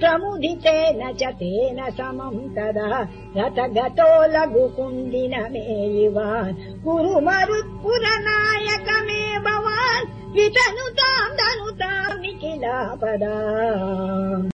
प्रमुदितेन च तेन समम् तदा रथगतो गतो लघुकुण्डिनमेवान् कुरु मरुत्पुरनायकमे भवान् वितनुताम् धनुताम् निखिला पदा